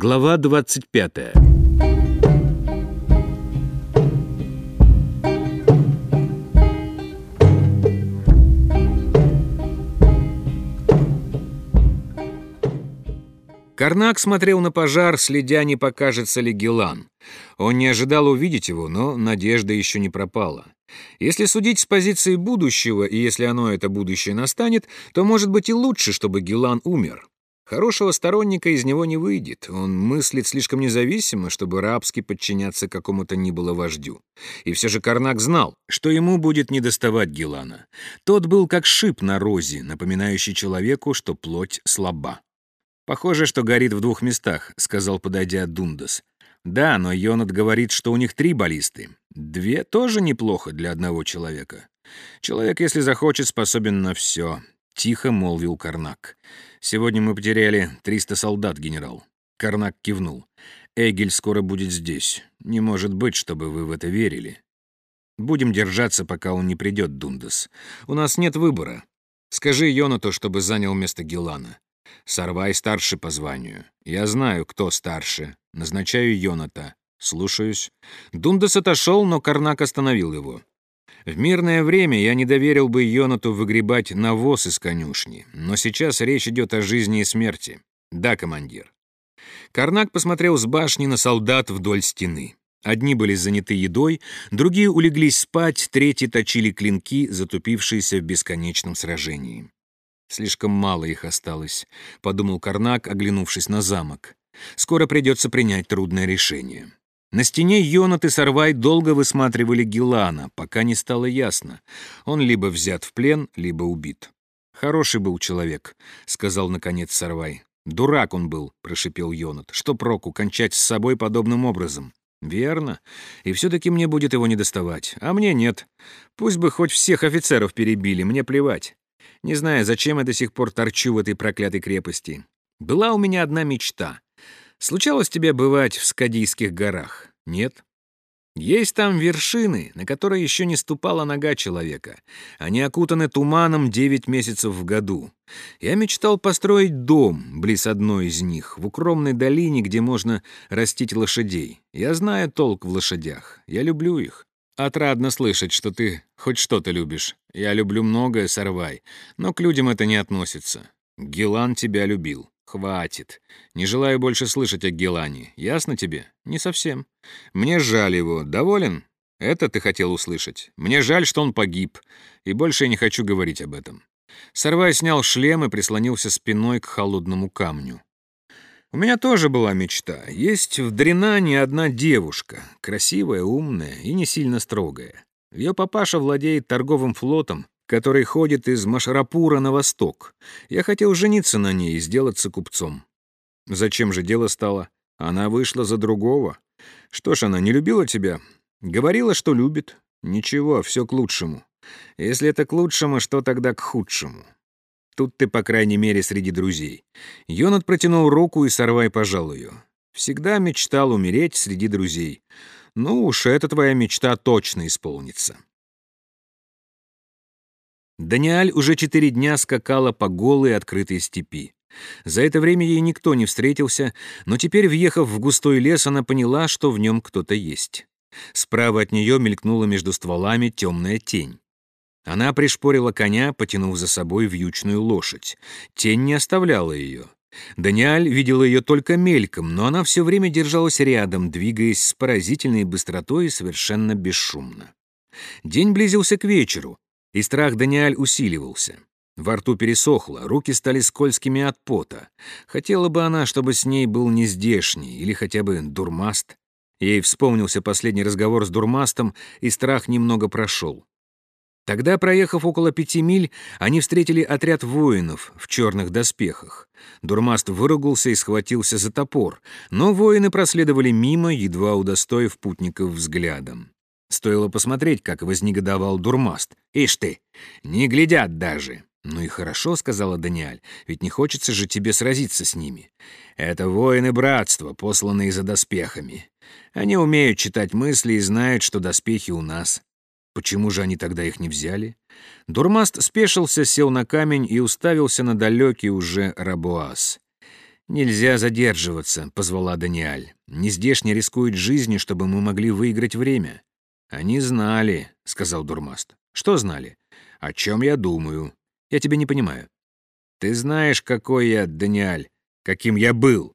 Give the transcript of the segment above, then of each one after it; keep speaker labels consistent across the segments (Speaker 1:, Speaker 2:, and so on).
Speaker 1: Глава 25. Карнак смотрел на пожар, следя, не покажется ли Гелан. Он не ожидал увидеть его, но надежда еще не пропала. Если судить с позиции будущего, и если оно, это будущее, настанет, то, может быть, и лучше, чтобы Гелан умер. Хорошего сторонника из него не выйдет. Он мыслит слишком независимо, чтобы рабски подчиняться какому-то ни было вождю. И все же Карнак знал, что ему будет недоставать Гелана. Тот был как шип на розе, напоминающий человеку, что плоть слаба. «Похоже, что горит в двух местах», — сказал, подойдя Дундас. «Да, но Йонат говорит, что у них три баллисты. Две тоже неплохо для одного человека. Человек, если захочет, способен на все», — тихо молвил Карнак. Сегодня мы потеряли 300 солдат, генерал». Карнак кивнул. «Эгель скоро будет здесь. Не может быть, чтобы вы в это верили. Будем держаться, пока он не придет, Дундас. У нас нет выбора. Скажи Йонату, чтобы занял место Гелана. Сорвай старше по званию. Я знаю, кто старше. Назначаю Йоната. Слушаюсь». Дундас отошел, но Карнак остановил его. В мирное время я не доверил бы Йонату выгребать навоз из конюшни, но сейчас речь идет о жизни и смерти. Да, командир. Карнак посмотрел с башни на солдат вдоль стены. Одни были заняты едой, другие улеглись спать, третьи точили клинки, затупившиеся в бесконечном сражении. «Слишком мало их осталось», — подумал Карнак, оглянувшись на замок. «Скоро придется принять трудное решение». На стене Йонат и Сарвай долго высматривали Гилана, пока не стало ясно. Он либо взят в плен, либо убит. «Хороший был человек», — сказал наконец Сарвай. «Дурак он был», — прошипел Йонат. «Что проку кончать с собой подобным образом?» «Верно. И все-таки мне будет его недоставать. А мне нет. Пусть бы хоть всех офицеров перебили, мне плевать. Не знаю, зачем я до сих пор торчу в этой проклятой крепости. Была у меня одна мечта. Случалось тебе бывать в Скадийских горах? Нет? Есть там вершины, на которые еще не ступала нога человека. Они окутаны туманом девять месяцев в году. Я мечтал построить дом близ одной из них, в укромной долине, где можно растить лошадей. Я знаю толк в лошадях. Я люблю их. Отрадно слышать, что ты хоть что-то любишь. Я люблю многое, Сарвай, но к людям это не относится. Гелан тебя любил. «Хватит. Не желаю больше слышать о Гелане. Ясно тебе? Не совсем. Мне жаль его. Доволен? Это ты хотел услышать. Мне жаль, что он погиб. И больше я не хочу говорить об этом». Сорвай снял шлем и прислонился спиной к холодному камню. «У меня тоже была мечта. Есть в Дренане одна девушка, красивая, умная и не сильно строгая. Ее папаша владеет торговым флотом, который ходит из Машарапура на восток. Я хотел жениться на ней и сделаться купцом. Зачем же дело стало? Она вышла за другого. Что ж, она не любила тебя? Говорила, что любит. Ничего, все к лучшему. Если это к лучшему, что тогда к худшему? Тут ты, по крайней мере, среди друзей. Йонат протянул руку и сорвай пожал ее. Всегда мечтал умереть среди друзей. Ну уж эта твоя мечта точно исполнится. Даниэль уже четыре дня скакала по голой открытой степи. За это время ей никто не встретился, но теперь, въехав в густой лес, она поняла, что в нем кто-то есть. Справа от нее мелькнула между стволами темная тень. Она пришпорила коня, потянув за собой вьючную лошадь. Тень не оставляла ее. Даниэль видела ее только мельком, но она все время держалась рядом, двигаясь с поразительной быстротой и совершенно бесшумно. День близился к вечеру, и страх Даниэль усиливался. Во рту пересохло, руки стали скользкими от пота. Хотела бы она, чтобы с ней был не здешний или хотя бы дурмаст. Ей вспомнился последний разговор с дурмастом, и страх немного прошел. Тогда, проехав около пяти миль, они встретили отряд воинов в черных доспехах. Дурмаст выругался и схватился за топор, но воины проследовали мимо, едва удостоив путников взглядом. Стоило посмотреть, как вознегодовал дурмаст. «Ишь ты, не глядят даже!» «Ну и хорошо», — сказала Даниэль, — «ведь не хочется же тебе сразиться с ними. Это воины братства, посланные за доспехами. Они умеют читать мысли и знают, что доспехи у нас. Почему же они тогда их не взяли?» Дурмаст спешился, сел на камень и уставился на далекий уже Рабуаз. «Нельзя задерживаться», — позвала Даниэль. «Нездешне рискует жизнью, чтобы мы могли выиграть время». «Они знали», — сказал Дурмаст. «Что знали?» «О чем я думаю?» «Я тебя не понимаю». «Ты знаешь, какой я, Даниэль, каким я был.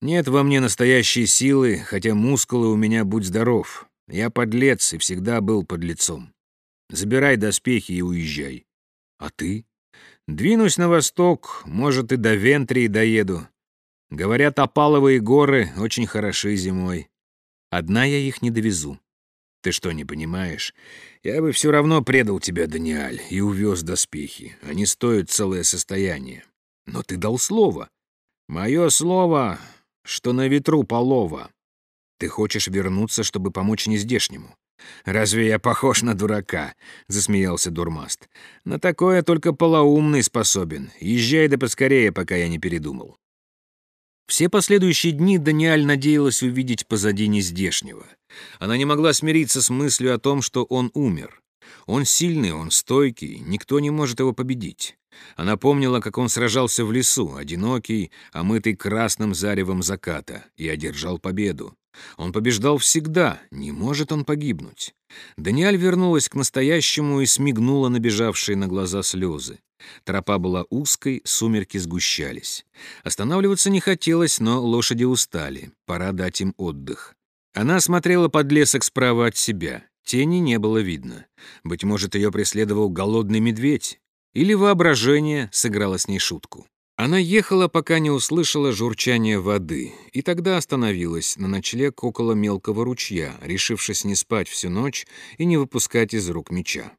Speaker 1: Нет во мне настоящей силы, хотя мускулы у меня будь здоров. Я подлец и всегда был подлецом. Забирай доспехи и уезжай. А ты? Двинусь на восток, может, и до Вентрии доеду. Говорят, опаловые горы очень хороши зимой. Одна я их не довезу. Ты что, не понимаешь? Я бы все равно предал тебя, Даниэль, и увез доспехи. Они стоят целое состояние. Но ты дал слово. Мое слово, что на ветру полова. Ты хочешь вернуться, чтобы помочь нездешнему. «Разве я похож на дурака?» — засмеялся Дурмаст. «На такое только полоумный способен. Езжай да поскорее, пока я не передумал». Все последующие дни Даниэль надеялась увидеть позади нездешнего. Она не могла смириться с мыслью о том, что он умер. Он сильный, он стойкий, никто не может его победить. Она помнила, как он сражался в лесу, одинокий, омытый красным заревом заката, и одержал победу. Он побеждал всегда, не может он погибнуть. Даниэль вернулась к настоящему и смигнула набежавшие на глаза слезы. Тропа была узкой, сумерки сгущались. Останавливаться не хотелось, но лошади устали, пора дать им отдых. Она смотрела под лесок справа от себя. Тени не было видно. Быть может, ее преследовал голодный медведь. Или воображение сыграло с ней шутку. Она ехала, пока не услышала журчание воды, и тогда остановилась на ночлег около мелкого ручья, решившись не спать всю ночь и не выпускать из рук меча.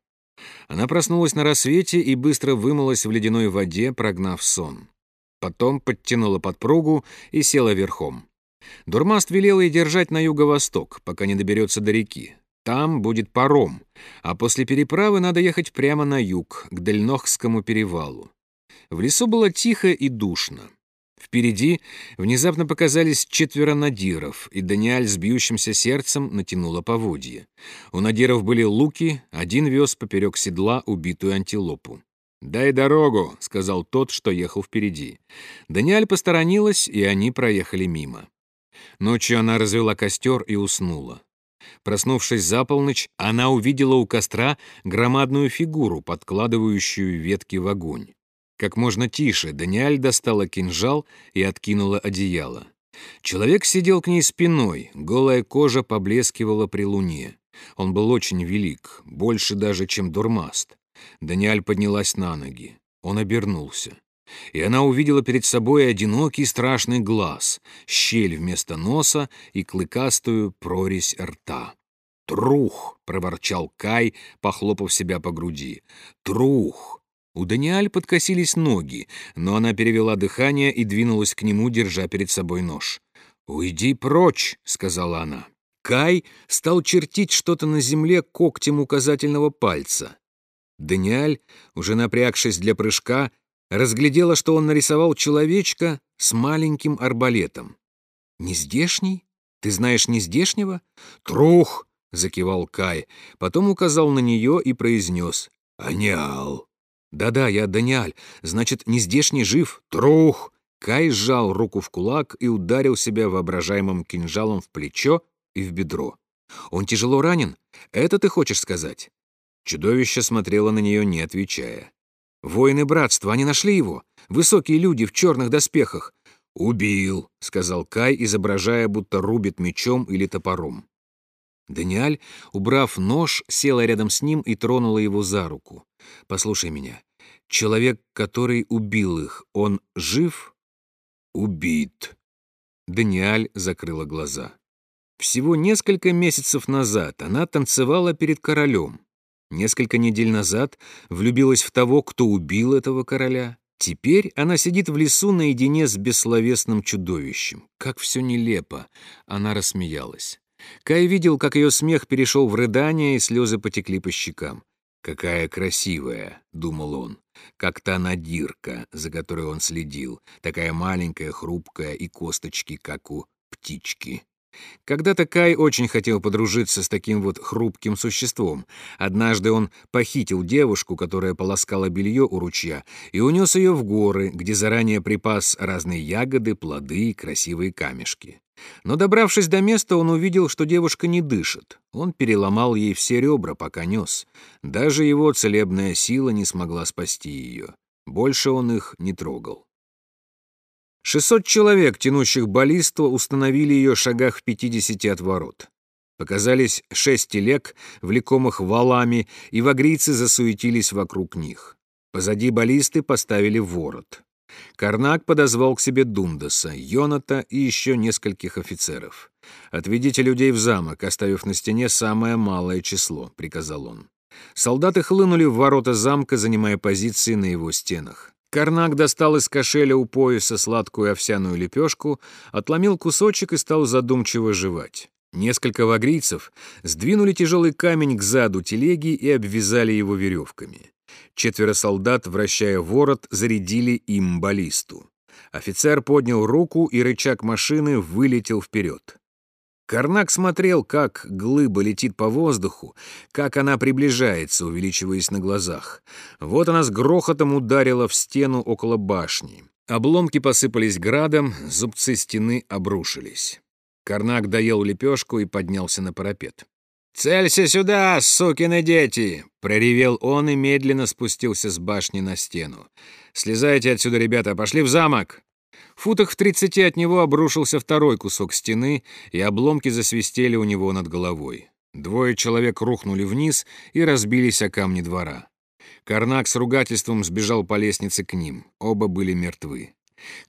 Speaker 1: Она проснулась на рассвете и быстро вымылась в ледяной воде, прогнав сон. Потом подтянула подпругу и села верхом. Дурмаст велел ей держать на юго-восток, пока не доберется до реки. Там будет паром, а после переправы надо ехать прямо на юг, к Дельнохскому перевалу. В лесу было тихо и душно. Впереди внезапно показались четверо надиров, и Даниэль с бьющимся сердцем натянула поводье. У надиров были луки, один вез поперек седла убитую антилопу. «Дай дорогу», — сказал тот, что ехал впереди. Даниэль посторонилась, и они проехали мимо. Ночью она развела костер и уснула. Проснувшись за полночь, она увидела у костра громадную фигуру, подкладывающую ветки в огонь. Как можно тише Даниэль достала кинжал и откинула одеяло. Человек сидел к ней спиной, голая кожа поблескивала при луне. Он был очень велик, больше даже, чем Дурмаст. Даниэль поднялась на ноги. Он обернулся. И она увидела перед собой одинокий страшный глаз, щель вместо носа и клыкастую прорезь рта. «Трух!» — проворчал Кай, похлопав себя по груди. «Трух!» У Даниэль подкосились ноги, но она перевела дыхание и двинулась к нему, держа перед собой нож. «Уйди прочь», — сказала она. Кай стал чертить что-то на земле когтем указательного пальца. Даниэль, уже напрягшись для прыжка, разглядела, что он нарисовал человечка с маленьким арбалетом. «Нездешний? Ты знаешь нездешнего?» «Трух!» — закивал Кай, потом указал на нее и произнес «Аниал». «Да-да, я Даниаль. Значит, не здешний жив? Трух!» Кай сжал руку в кулак и ударил себя воображаемым кинжалом в плечо и в бедро. «Он тяжело ранен? Это ты хочешь сказать?» Чудовище смотрело на нее, не отвечая. «Воины братства, они нашли его? Высокие люди в черных доспехах». «Убил», — сказал Кай, изображая, будто рубит мечом или топором. Даниаль, убрав нож, села рядом с ним и тронула его за руку. «Послушай меня. Человек, который убил их, он жив?» «Убит». Даниаль закрыла глаза. Всего несколько месяцев назад она танцевала перед королем. Несколько недель назад влюбилась в того, кто убил этого короля. Теперь она сидит в лесу наедине с бессловесным чудовищем. Как все нелепо. Она рассмеялась. Кай видел, как ее смех перешел в рыдание, и слезы потекли по щекам. «Какая красивая!» — думал он. «Как та надирка, за которой он следил, такая маленькая, хрупкая и косточки, как у птички». Когда-то Кай очень хотел подружиться с таким вот хрупким существом. Однажды он похитил девушку, которая полоскала белье у ручья, и унес ее в горы, где заранее припас разные ягоды, плоды и красивые камешки. Но добравшись до места, он увидел, что девушка не дышит. Он переломал ей все ребра, пока нес. Даже его целебная сила не смогла спасти ее. Больше он их не трогал. 600 человек, тянущих баллисту, установили ее в шагах в 50 от ворот. Показались шесть телег, влекомых валами, и вагрийцы засуетились вокруг них. Позади баллисты поставили ворот. Карнак подозвал к себе Дундаса, Йоната и еще нескольких офицеров. «Отведите людей в замок, оставив на стене самое малое число», — приказал он. Солдаты хлынули в ворота замка, занимая позиции на его стенах. Карнак достал из кошеля у пояса сладкую овсяную лепешку, отломил кусочек и стал задумчиво жевать. Несколько вагрийцев сдвинули тяжелый камень к заду телеги и обвязали его веревками. Четверо солдат, вращая ворот, зарядили им баллисту. Офицер поднял руку, и рычаг машины вылетел вперед. Карнак смотрел, как глыба летит по воздуху, как она приближается, увеличиваясь на глазах. Вот она с грохотом ударила в стену около башни. Обломки посыпались градом, зубцы стены обрушились. Карнак доел лепешку и поднялся на парапет. «Целься сюда, сукины дети!» — проревел он и медленно спустился с башни на стену. «Слезайте отсюда, ребята, пошли в замок!» В футах в тридцати от него обрушился второй кусок стены, и обломки засвистели у него над головой. Двое человек рухнули вниз и разбились о камни двора. Карнак с ругательством сбежал по лестнице к ним. Оба были мертвы.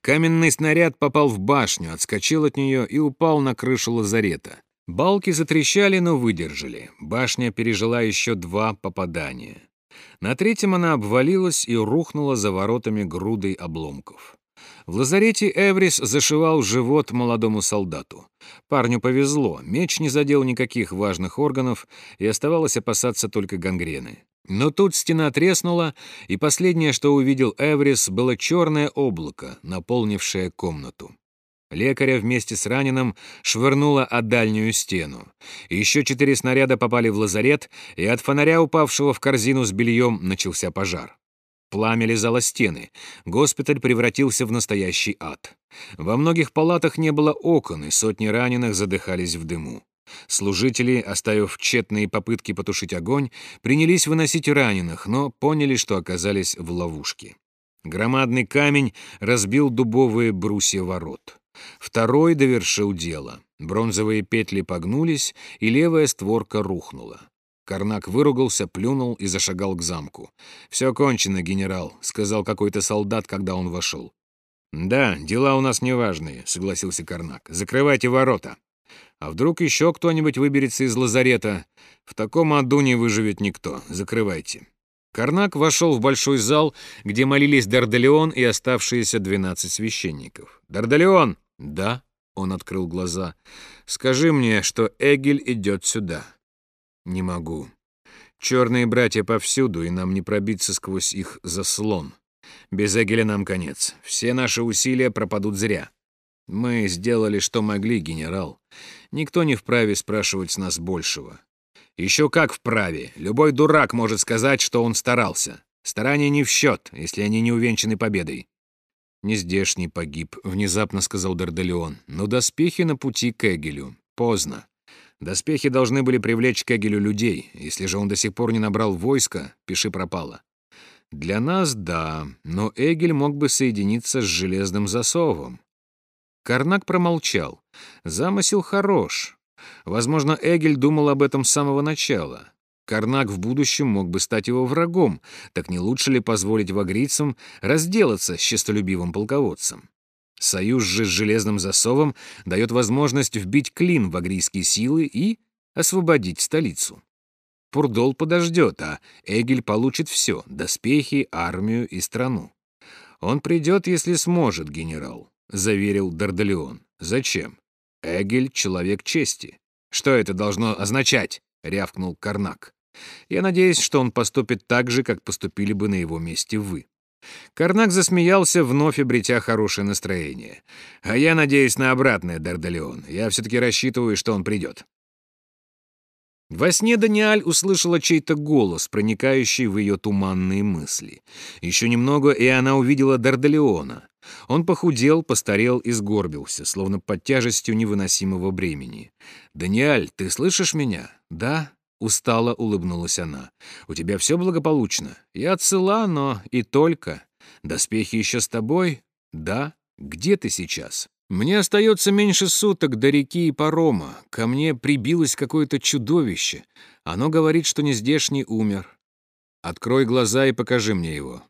Speaker 1: Каменный снаряд попал в башню, отскочил от нее и упал на крышу лазарета. Балки затрещали, но выдержали. Башня пережила еще два попадания. На третьем она обвалилась и рухнула за воротами грудой обломков. В лазарете Эврис зашивал живот молодому солдату. Парню повезло, меч не задел никаких важных органов, и оставалось опасаться только гангрены. Но тут стена треснула, и последнее, что увидел Эврис, было черное облако, наполнившее комнату. Лекаря вместе с раненым швырнуло о дальнюю стену. Еще четыре снаряда попали в лазарет, и от фонаря, упавшего в корзину с бельем, начался пожар. Пламя лизало стены. Госпиталь превратился в настоящий ад. Во многих палатах не было окон, и сотни раненых задыхались в дыму. Служители, оставив тщетные попытки потушить огонь, принялись выносить раненых, но поняли, что оказались в ловушке. Громадный камень разбил дубовые брусья ворот. Второй довершил дело. Бронзовые петли погнулись, и левая створка рухнула. Карнак выругался, плюнул и зашагал к замку. «Все кончено, генерал», — сказал какой-то солдат, когда он вошел. «Да, дела у нас неважные», — согласился Карнак. «Закрывайте ворота. А вдруг еще кто-нибудь выберется из лазарета? В таком аду не выживет никто. Закрывайте». Карнак вошел в большой зал, где молились Дардалеон и оставшиеся двенадцать священников. «Дардалеон!» «Да», — он открыл глаза. «Скажи мне, что Эгель идет сюда». «Не могу. Черные братья повсюду, и нам не пробиться сквозь их заслон. Без Эгеля нам конец. Все наши усилия пропадут зря. Мы сделали, что могли, генерал. Никто не вправе спрашивать с нас большего. Еще как вправе. Любой дурак может сказать, что он старался. Старания не в счет, если они не увенчаны победой. «Нездешний погиб», — внезапно сказал Дарделеон. «Но доспехи на пути к Эгелю. Поздно. Доспехи должны были привлечь к Эгелю людей. Если же он до сих пор не набрал войска, пиши пропало. Для нас — да, но Эгель мог бы соединиться с железным засовом. Карнак промолчал. Замысел хорош. Возможно, Эгель думал об этом с самого начала. Карнак в будущем мог бы стать его врагом, так не лучше ли позволить вагрийцам разделаться с честолюбивым полководцем? Союз же с железным засовом дает возможность вбить клин в агрийские силы и освободить столицу. Пурдол подождет, а Эгель получит все — доспехи, армию и страну. «Он придет, если сможет, генерал», — заверил Дардалеон. «Зачем? Эгель — человек чести». «Что это должно означать?» — рявкнул Карнак. «Я надеюсь, что он поступит так же, как поступили бы на его месте вы. Карнак засмеялся, вновь обретя хорошее настроение. «А я надеюсь на обратное, Дардалеон. Я все-таки рассчитываю, что он придет». Во сне Даниаль услышала чей-то голос, проникающий в ее туманные мысли. Еще немного, и она увидела Дардалеона. Он похудел, постарел и сгорбился, словно под тяжестью невыносимого бремени. «Даниаль, ты слышишь меня?» «Да», — устало улыбнулась она. «У тебя все благополучно. Я цела, но и только. Доспехи еще с тобой?» «Да. Где ты сейчас?» «Мне остается меньше суток до реки и парома. Ко мне прибилось какое-то чудовище. Оно говорит, что нездешний умер. Открой глаза и покажи мне его».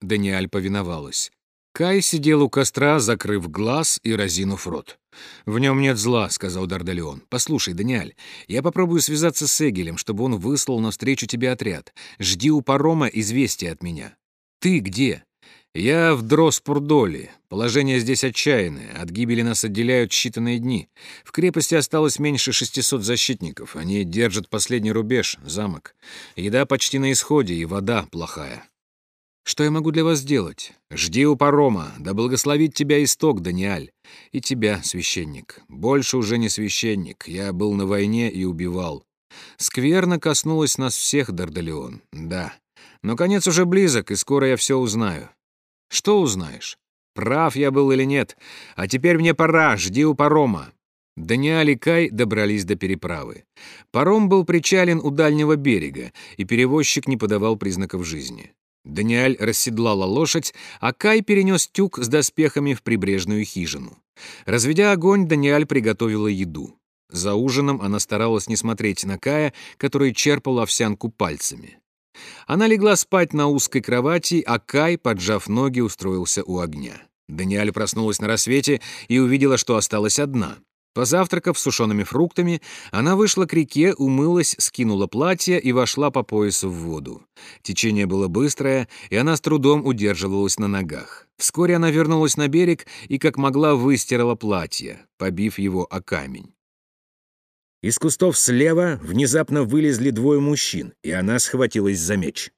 Speaker 1: Даниаль повиновалась. Кай сидел у костра, закрыв глаз и разинув рот. «В нем нет зла», — сказал Дардалион. «Послушай, Даниэль, я попробую связаться с Эгелем, чтобы он выслал навстречу тебе отряд. Жди у парома известия от меня». «Ты где?» «Я в Дроспурдоле. Положение здесь отчаянное. От гибели нас отделяют считанные дни. В крепости осталось меньше 600 защитников. Они держат последний рубеж, замок. Еда почти на исходе, и вода плохая. Что я могу для вас сделать? Жди у парома, да благословит тебя исток, Даниаль. И тебя, священник. Больше уже не священник. Я был на войне и убивал. Скверно коснулось нас всех, Дардалион. Да. Но конец уже близок, и скоро я все узнаю. Что узнаешь? Прав я был или нет? А теперь мне пора, жди у парома. Даниаль и Кай добрались до переправы. Паром был причален у дальнего берега, и перевозчик не подавал признаков жизни. Даниэль расседлала лошадь, а Кай перенес тюк с доспехами в прибрежную хижину. Разведя огонь, Даниэль приготовила еду. За ужином она старалась не смотреть на Кая, который черпал овсянку пальцами. Она легла спать на узкой кровати, а Кай, поджав ноги, устроился у огня. Даниэль проснулась на рассвете и увидела, что осталась одна. Позавтракав сушеными фруктами, она вышла к реке, умылась, скинула платье и вошла по поясу в воду. Течение было быстрое, и она с трудом удерживалась на ногах. Вскоре она вернулась на берег и, как могла, выстирала платье, побив его о камень. Из кустов слева внезапно вылезли двое мужчин, и она схватилась за меч.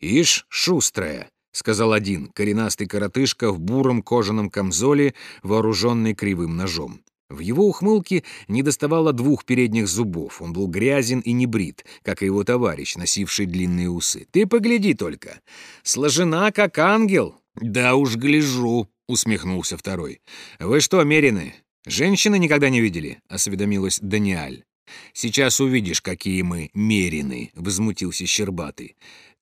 Speaker 1: «Ишь, шустрая!» — сказал один, коренастый коротышка в буром кожаном камзоле, вооруженный кривым ножом. В его ухмылке недоставало двух передних зубов. Он был грязен и небрит, как и его товарищ, носивший длинные усы. «Ты погляди только! Сложена, как ангел!» «Да уж гляжу!» — усмехнулся второй. «Вы что, мерены? Женщины никогда не видели?» — осведомилась Даниаль. «Сейчас увидишь, какие мы мерины!» — возмутился Щербатый.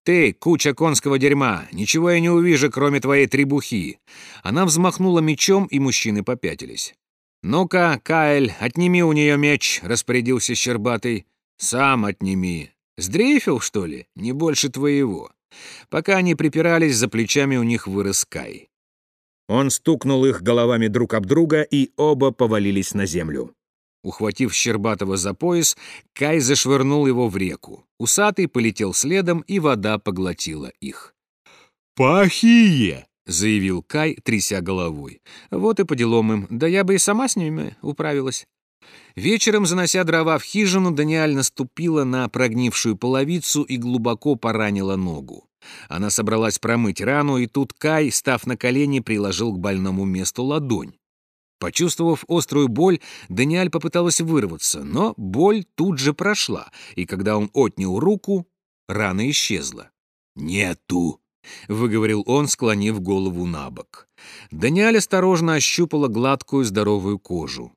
Speaker 1: «Ты, куча конского дерьма, ничего я не увижу, кроме твоей требухи!» Она взмахнула мечом, и мужчины попятились. «Ну-ка, Каэль, отними у нее меч», — распорядился Щербатый. «Сам отними. Сдрейфил, что ли? Не больше твоего». Пока они припирались, за плечами у них вырос Кай. Он стукнул их головами друг об друга, и оба повалились на землю. Ухватив Щербатова за пояс, Кай зашвырнул его в реку. Усатый полетел следом, и вода поглотила их. «Пахие!» — заявил Кай, тряся головой. «Вот и по делам им. Да я бы и сама с ними управилась». Вечером, занося дрова в хижину, Даниэль наступила на прогнившую половицу и глубоко поранила ногу. Она собралась промыть рану, и тут Кай, став на колени, приложил к больному месту ладонь. Почувствовав острую боль, Даниэль попыталась вырваться, но боль тут же прошла, и когда он отнял руку, рана исчезла. «Нету!» — выговорил он, склонив голову на бок. Даниэль осторожно ощупала гладкую здоровую кожу.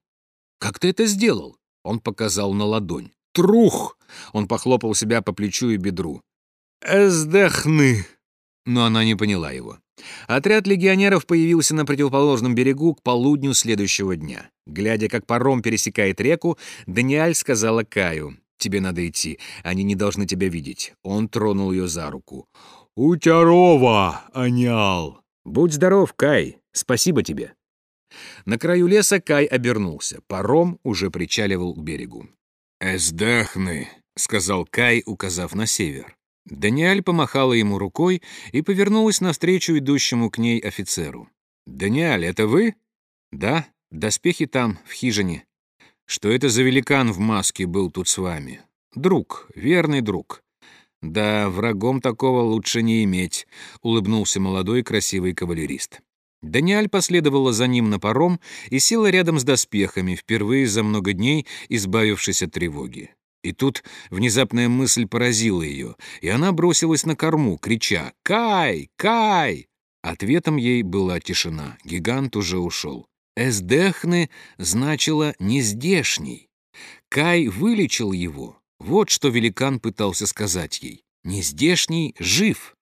Speaker 1: «Как ты это сделал?» — он показал на ладонь. «Трух!» — он похлопал себя по плечу и бедру. «Эздехны!» Но она не поняла его. Отряд легионеров появился на противоположном берегу к полудню следующего дня. Глядя, как паром пересекает реку, Даниэль сказала Каю, «Тебе надо идти, они не должны тебя видеть». Он тронул ее за руку. «Утярова, Анял!» «Будь здоров, Кай! Спасибо тебе!» На краю леса Кай обернулся. Паром уже причаливал к берегу. «Эсдахны», — сказал Кай, указав на север. Даниэль помахала ему рукой и повернулась навстречу идущему к ней офицеру. «Даниэль, это вы?» «Да, доспехи там, в хижине. Что это за великан в маске был тут с вами?» «Друг, верный друг. «Да, врагом такого лучше не иметь», — улыбнулся молодой красивый кавалерист. Даниэль последовала за ним на паром и села рядом с доспехами, впервые за много дней избавившись от тревоги. И тут внезапная мысль поразила ее, и она бросилась на корму, крича «Кай! Кай!». Ответом ей была тишина, гигант уже ушел. «Эсдехны» значило «нездешний». Кай вылечил его. Вот что великан пытался сказать ей. «Нездешний жив».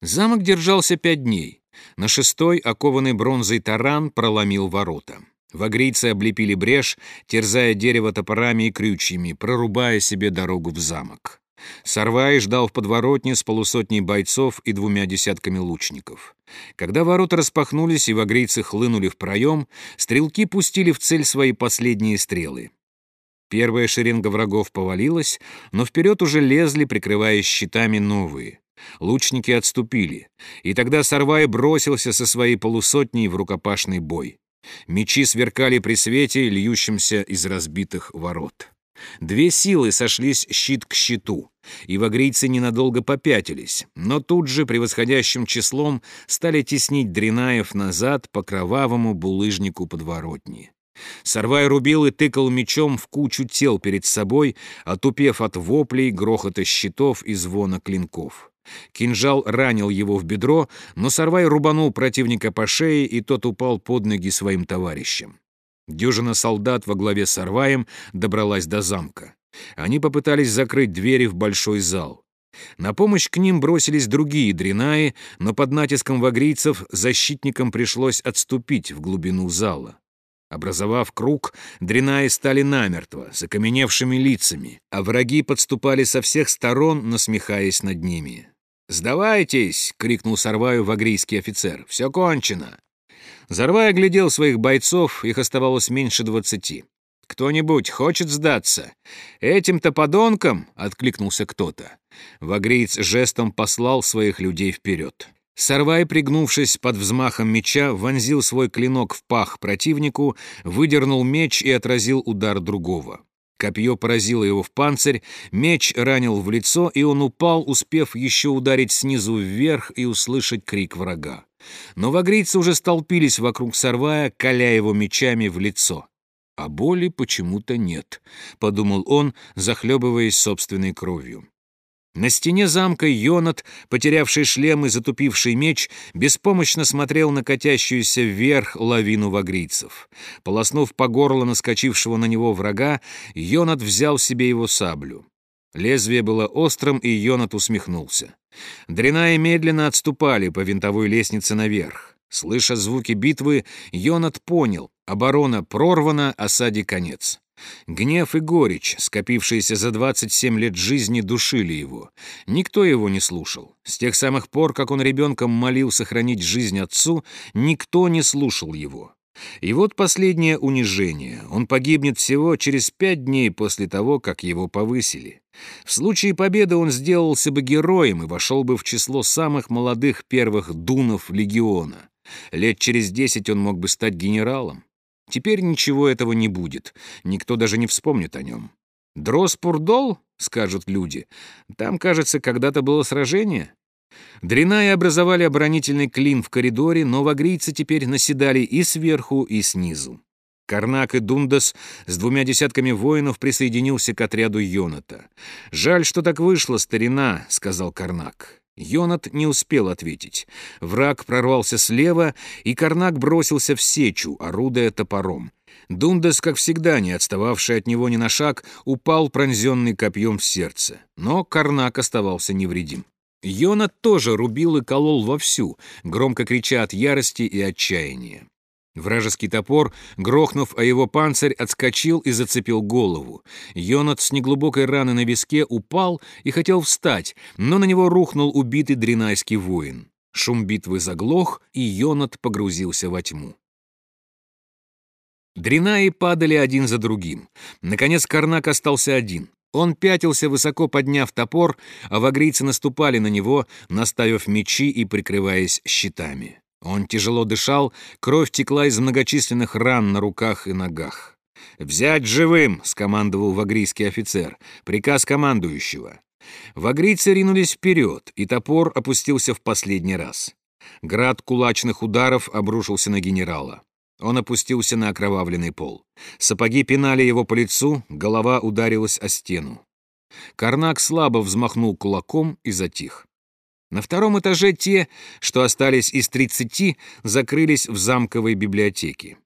Speaker 1: Замок держался пять дней. На шестой окованный бронзой таран проломил ворота. Вагрийцы облепили брешь, терзая дерево топорами и крючьями, прорубая себе дорогу в замок. Сарвай ждал в подворотне с полусотней бойцов и двумя десятками лучников. Когда ворота распахнулись и вагрийцы хлынули в проем, стрелки пустили в цель свои последние стрелы. Первая шеренга врагов повалилась, но вперед уже лезли, прикрываясь щитами, новые. Лучники отступили, и тогда Сарвай бросился со своей полусотней в рукопашный бой. Мечи сверкали при свете, льющемся из разбитых ворот. Две силы сошлись щит к щиту, и вагрийцы ненадолго попятились, но тут же превосходящим числом стали теснить Дринаев назад по кровавому булыжнику подворотни. Сарвай рубил и тыкал мечом в кучу тел перед собой, отупев от воплей, грохота щитов и звона клинков. Кинжал ранил его в бедро, но Сарвай рубанул противника по шее, и тот упал под ноги своим товарищам. Дюжина солдат во главе с Сарваем добралась до замка. Они попытались закрыть двери в большой зал. На помощь к ним бросились другие дренаи, но под натиском вагрийцев защитникам пришлось отступить в глубину зала. Образовав круг, дренаи стали намертво, с окаменевшими лицами, а враги подступали со всех сторон, насмехаясь над ними. «Сдавайтесь!» — крикнул Сарваю вагрийский офицер. «Все кончено!» Зарвай оглядел своих бойцов, их оставалось меньше двадцати. «Кто-нибудь хочет сдаться?» «Этим-то подонкам!» — откликнулся кто-то. Вагриец жестом послал своих людей вперед. Сарвай, пригнувшись под взмахом меча, вонзил свой клинок в пах противнику, выдернул меч и отразил удар другого. Копье поразило его в панцирь, меч ранил в лицо, и он упал, успев еще ударить снизу вверх и услышать крик врага. Но вагрийцы уже столпились вокруг Сарвая, коля его мечами в лицо. А боли почему-то нет, — подумал он, захлебываясь собственной кровью. На стене замка Йонат, потерявший шлем и затупивший меч, беспомощно смотрел на катящуюся вверх лавину вагрийцев. Полоснув по горло наскочившего на него врага, Йонат взял себе его саблю. Лезвие было острым, и Йонат усмехнулся. Дренаи медленно отступали по винтовой лестнице наверх. Слыша звуки битвы, Йонат понял — оборона прорвана, осаде конец. Гнев и горечь, скопившиеся за 27 лет жизни, душили его. Никто его не слушал. С тех самых пор, как он ребенком молил сохранить жизнь отцу, никто не слушал его. И вот последнее унижение. Он погибнет всего через пять дней после того, как его повысили. В случае победы он сделался бы героем и вошел бы в число самых молодых первых дунов легиона. Лет через десять он мог бы стать генералом. Теперь ничего этого не будет, никто даже не вспомнит о нем. «Дрос-Пурдол?» — скажут люди. «Там, кажется, когда-то было сражение». Дренаи образовали оборонительный клин в коридоре, но вагрийцы теперь наседали и сверху, и снизу. Карнак и Дундас с двумя десятками воинов присоединился к отряду Йоната. «Жаль, что так вышло, старина», — сказал Карнак. Йонат не успел ответить. Враг прорвался слева, и Карнак бросился в сечу, орудуя топором. Дундес, как всегда, не отстававший от него ни на шаг, упал пронзенный копьем в сердце. Но Карнак оставался невредим. Йонат тоже рубил и колол вовсю, громко крича от ярости и отчаяния. Вражеский топор, грохнув о его панцирь, отскочил и зацепил голову. Йонат с неглубокой раны на виске упал и хотел встать, но на него рухнул убитый дренайский воин. Шум битвы заглох, и Йонат погрузился во тьму. Дренаи падали один за другим. Наконец Карнак остался один. Он пятился, высоко подняв топор, а вагрийцы наступали на него, наставив мечи и прикрываясь щитами. Он тяжело дышал, кровь текла из многочисленных ран на руках и ногах. «Взять живым!» — скомандовал вагрийский офицер. «Приказ командующего. Вагрийцы ринулись вперед, и топор опустился в последний раз. Град кулачных ударов обрушился на генерала. Он опустился на окровавленный пол. Сапоги пинали его по лицу, голова ударилась о стену. Карнак слабо взмахнул кулаком и затих. На втором этаже те, что остались из тридцати, закрылись в замковой библиотеке.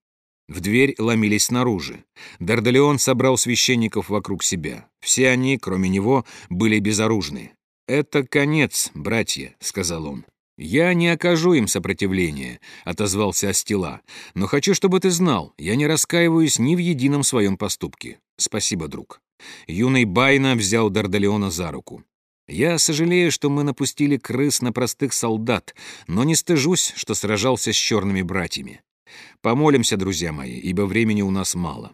Speaker 1: В дверь ломились снаружи. Дардалеон собрал священников вокруг себя. Все они, кроме него, были безоружны. «Это конец, братья», — сказал он. «Я не окажу им сопротивления», — отозвался Астила. «Но хочу, чтобы ты знал, я не раскаиваюсь ни в едином своем поступке. Спасибо, друг». Юный Байна взял Дардалеона за руку. «Я сожалею, что мы напустили крыс на простых солдат, но не стыжусь, что сражался с черными братьями. Помолимся, друзья мои, ибо времени у нас мало».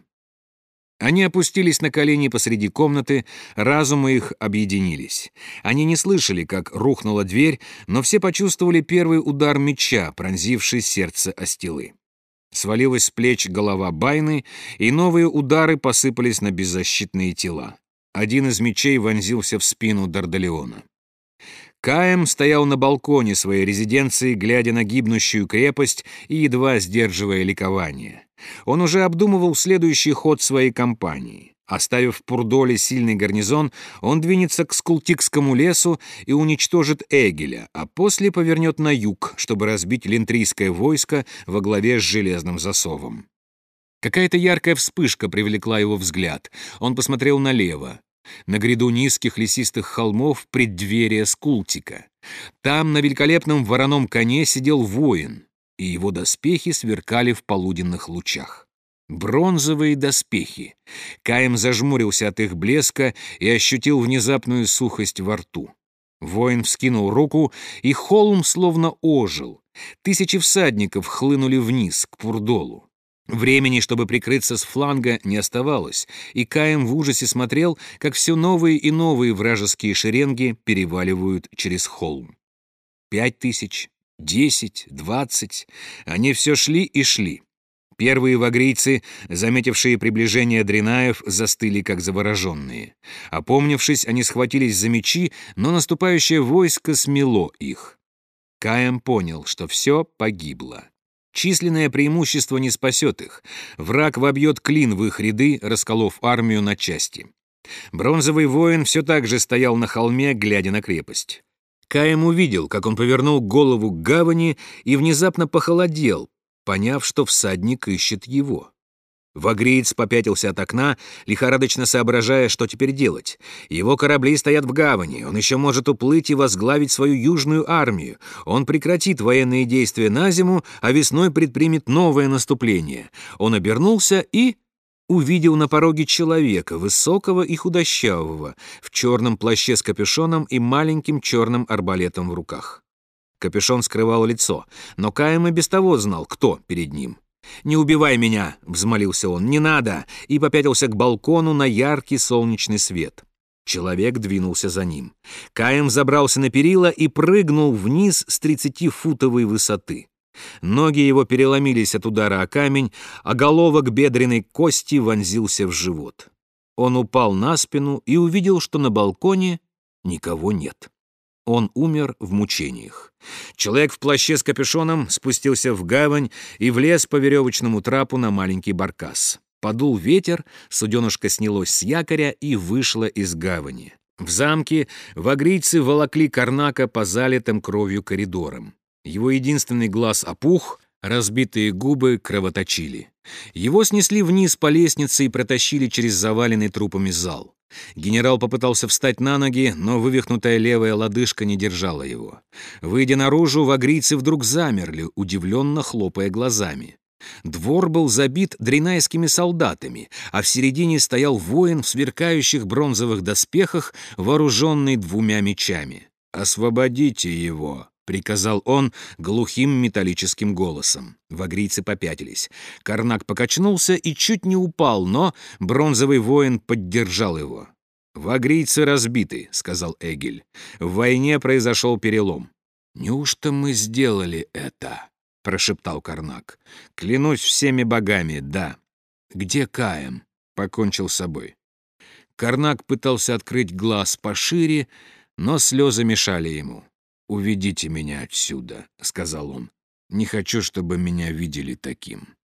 Speaker 1: Они опустились на колени посреди комнаты, разумы их объединились. Они не слышали, как рухнула дверь, но все почувствовали первый удар меча, пронзивший сердце Остилы. Свалилась с плеч голова Байны, и новые удары посыпались на беззащитные тела. Один из мечей вонзился в спину Дардалеона. Каем стоял на балконе своей резиденции, глядя на гибнущую крепость и едва сдерживая ликование. Он уже обдумывал следующий ход своей кампании. Оставив в Пурдоле сильный гарнизон, он двинется к Скултикскому лесу и уничтожит Эгеля, а после повернет на юг, чтобы разбить линтрийское войско во главе с железным засовом. Какая-то яркая вспышка привлекла его взгляд. Он посмотрел налево. На гряду низких лесистых холмов преддверие Скултика. Там на великолепном вороном коне сидел воин и его доспехи сверкали в полуденных лучах. Бронзовые доспехи. Каем зажмурился от их блеска и ощутил внезапную сухость во рту. Воин вскинул руку, и холм словно ожил. Тысячи всадников хлынули вниз, к Пурдолу. Времени, чтобы прикрыться с фланга, не оставалось, и Каем в ужасе смотрел, как все новые и новые вражеские шеренги переваливают через холм. Пять тысяч, Десять, двадцать. Они все шли и шли. Первые вагрийцы, заметившие приближение Дринаев, застыли как завороженные. Опомнившись, они схватились за мечи, но наступающее войско смело их. Каем понял, что все погибло. Численное преимущество не спасет их. Враг вобьет клин в их ряды, расколов армию на части. Бронзовый воин все так же стоял на холме, глядя на крепость. Каем увидел, как он повернул голову к гавани и внезапно похолодел, поняв, что всадник ищет его. Вагриец попятился от окна, лихорадочно соображая, что теперь делать. Его корабли стоят в гавани, он еще может уплыть и возглавить свою южную армию. Он прекратит военные действия на зиму, а весной предпримет новое наступление. Он обернулся и увидел на пороге человека, высокого и худощавого, в черном плаще с капюшоном и маленьким черным арбалетом в руках. Капюшон скрывал лицо, но Каем и без того знал, кто перед ним. «Не убивай меня!» — взмолился он. «Не надо!» и попятился к балкону на яркий солнечный свет. Человек двинулся за ним. Каем забрался на перила и прыгнул вниз с тридцатифутовой высоты. Ноги его переломились от удара о камень, а головок бедренной кости вонзился в живот. Он упал на спину и увидел, что на балконе никого нет. Он умер в мучениях. Человек в плаще с капюшоном спустился в гавань и влез по веревочному трапу на маленький баркас. Подул ветер, суденушка снялось с якоря и вышло из гавани. В замке вагрийцы волокли Карнака по залитым кровью коридорам. Его единственный глаз опух, разбитые губы кровоточили. Его снесли вниз по лестнице и протащили через заваленный трупами зал. Генерал попытался встать на ноги, но вывихнутая левая лодыжка не держала его. Выйдя наружу, вагрийцы вдруг замерли, удивленно хлопая глазами. Двор был забит дринайскими солдатами, а в середине стоял воин в сверкающих бронзовых доспехах, вооруженный двумя мечами. «Освободите его!» Приказал он глухим металлическим голосом. Вагрийцы попятились. Карнак покачнулся и чуть не упал, но бронзовый воин поддержал его. «Вагрийцы разбиты», — сказал Эгель. «В войне произошел перелом». «Неужто мы сделали это?» — прошептал Карнак. «Клянусь всеми богами, да». «Где Каем?» — покончил с собой. Карнак пытался открыть глаз пошире, но слезы мешали ему. «Уведите меня отсюда», — сказал он. «Не хочу, чтобы меня видели таким».